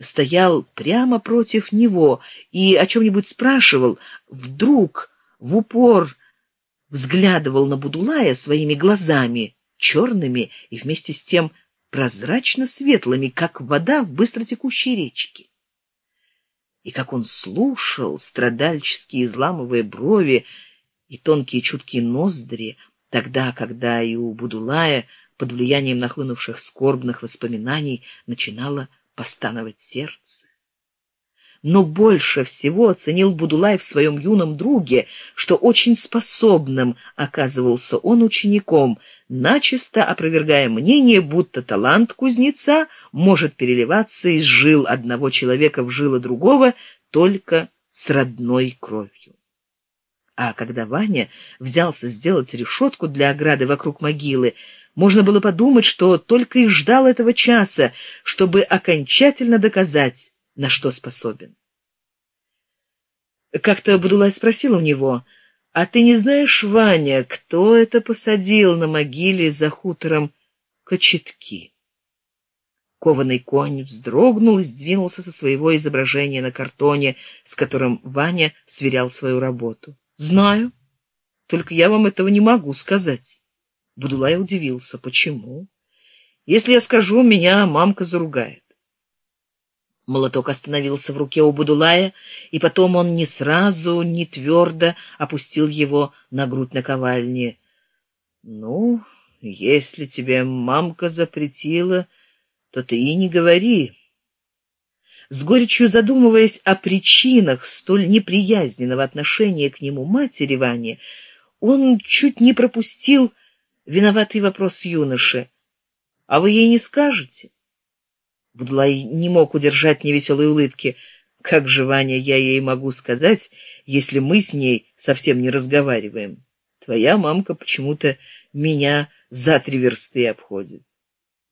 стоял прямо против него и о чем-нибудь спрашивал, вдруг в упор взглядывал на Будулая своими глазами, черными и вместе с тем прозрачно светлыми, как вода в быстротекущей речке. И как он слушал, страдальческие изламывая брови и тонкие чуткие ноздри, тогда, когда и у Будулая под влиянием нахлынувших скорбных воспоминаний начинало постановать сердце. Но больше всего оценил Будулай в своем юном друге, что очень способным оказывался он учеником, начисто опровергая мнение, будто талант кузнеца может переливаться из жил одного человека в жилы другого только с родной кровью. А когда Ваня взялся сделать решетку для ограды вокруг могилы, можно было подумать, что только и ждал этого часа, чтобы окончательно доказать, на что способен. Как-то Будулай спросил у него, «А ты не знаешь, Ваня, кто это посадил на могиле за хутором кочетки?» Кованый конь вздрогнул и сдвинулся со своего изображения на картоне, с которым Ваня сверял свою работу. «Знаю, только я вам этого не могу сказать». Будулай удивился. Почему? Если я скажу, меня мамка заругает. Молоток остановился в руке у Будулая, и потом он не сразу, не твердо опустил его на грудь наковальни. «Ну, если тебе мамка запретила, то ты и не говори». С горечью задумываясь о причинах столь неприязненного отношения к нему матери Вани, он чуть не пропустил виноватый вопрос юноши. «А вы ей не скажете?» Будлай не мог удержать невеселой улыбки. «Как же, Ваня, я ей могу сказать, если мы с ней совсем не разговариваем? Твоя мамка почему-то меня за три версты обходит.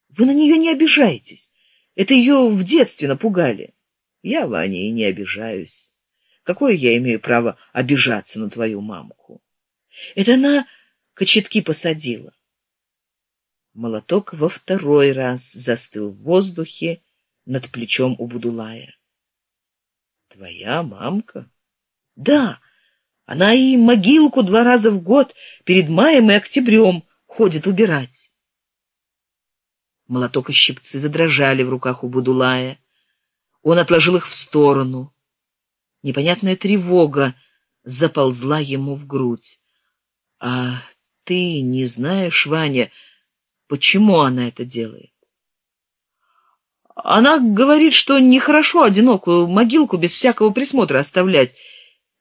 Вы на нее не обижаетесь. Это ее в детстве напугали. Я, Ваня, и не обижаюсь. Какое я имею право обижаться на твою мамку? Это она кочетки посадила. Молоток во второй раз застыл в воздухе над плечом у Будулая. Твоя мамка? Да, она и могилку два раза в год перед маем и октябрем ходит убирать. Молоток и щипцы задрожали в руках у Будулая. Он отложил их в сторону. Непонятная тревога заползла ему в грудь. А ты не знаешь, Ваня, почему она это делает? Она говорит, что нехорошо одинокую могилку без всякого присмотра оставлять.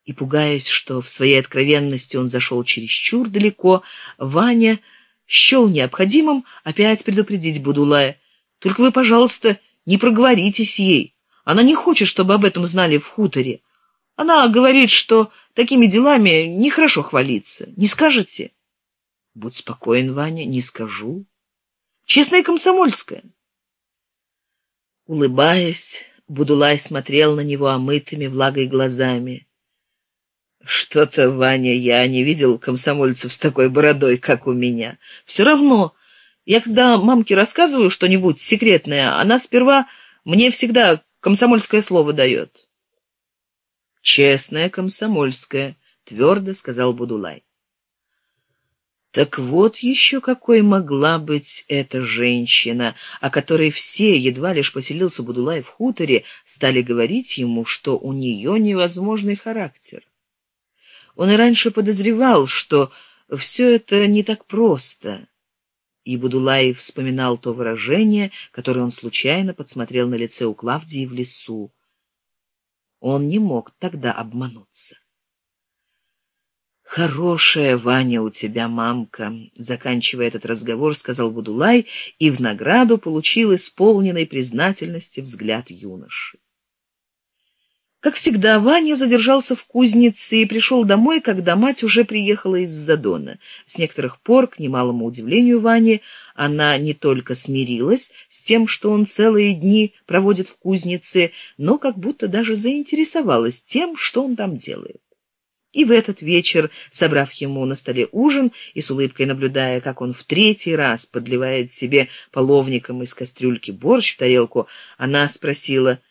И, пугаясь, что в своей откровенности он зашел чересчур далеко, Ваня счел необходимым опять предупредить Будулая. «Только вы, пожалуйста, не проговоритесь ей. Она не хочет, чтобы об этом знали в хуторе. Она говорит, что такими делами нехорошо хвалиться. Не скажете?» Будь спокоен, Ваня, не скажу. Честная комсомольская. Улыбаясь, Будулай смотрел на него омытыми влагой глазами. Что-то, Ваня, я не видел комсомольцев с такой бородой, как у меня. Все равно, я когда мамке рассказываю что-нибудь секретное, она сперва мне всегда комсомольское слово дает. Честная комсомольская, твердо сказал Будулай. Так вот еще какой могла быть эта женщина, о которой все, едва лишь поселился Будулай в хуторе, стали говорить ему, что у нее невозможный характер. Он и раньше подозревал, что все это не так просто. И Будулай вспоминал то выражение, которое он случайно подсмотрел на лице у Клавдии в лесу. Он не мог тогда обмануться. «Хорошая, Ваня, у тебя мамка», — заканчивая этот разговор, сказал Будулай и в награду получил исполненной признательности взгляд юноши. Как всегда, Ваня задержался в кузнице и пришел домой, когда мать уже приехала из Задона. С некоторых пор, к немалому удивлению Вани, она не только смирилась с тем, что он целые дни проводит в кузнице, но как будто даже заинтересовалась тем, что он там делает. И в этот вечер, собрав ему на столе ужин и с улыбкой наблюдая, как он в третий раз подливает себе половником из кастрюльки борщ в тарелку, она спросила —